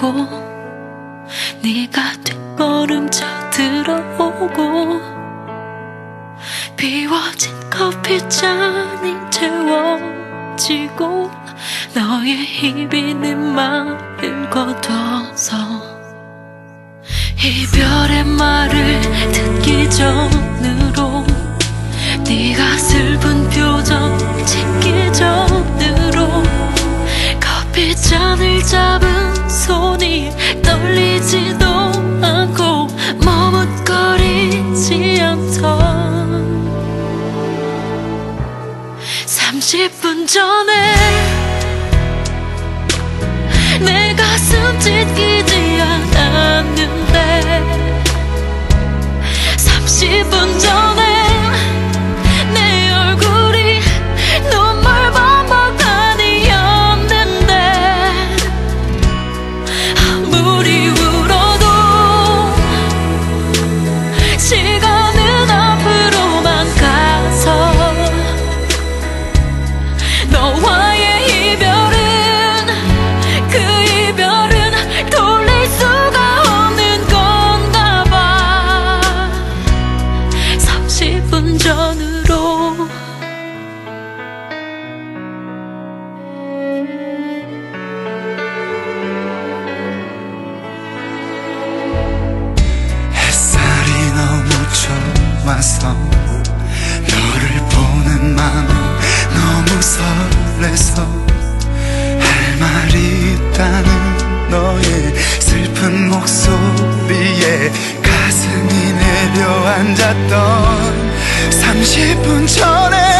가고 네가 뒷걸음쳐 들어오고 비워진 커피잔이 채워지고 너의 힘이 내 마음을 걷어서 이별의 말을 듣기 전 전에 내 가슴 찢기지 않았는 설레서 할 말이 있다는 너의 슬픈 목소리에 가슴이 내려앉았던 30분 전에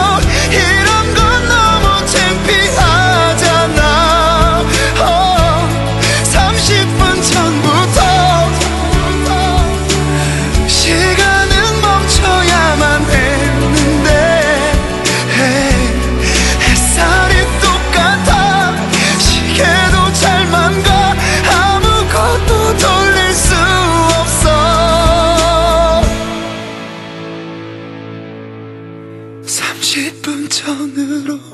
10분 전으로.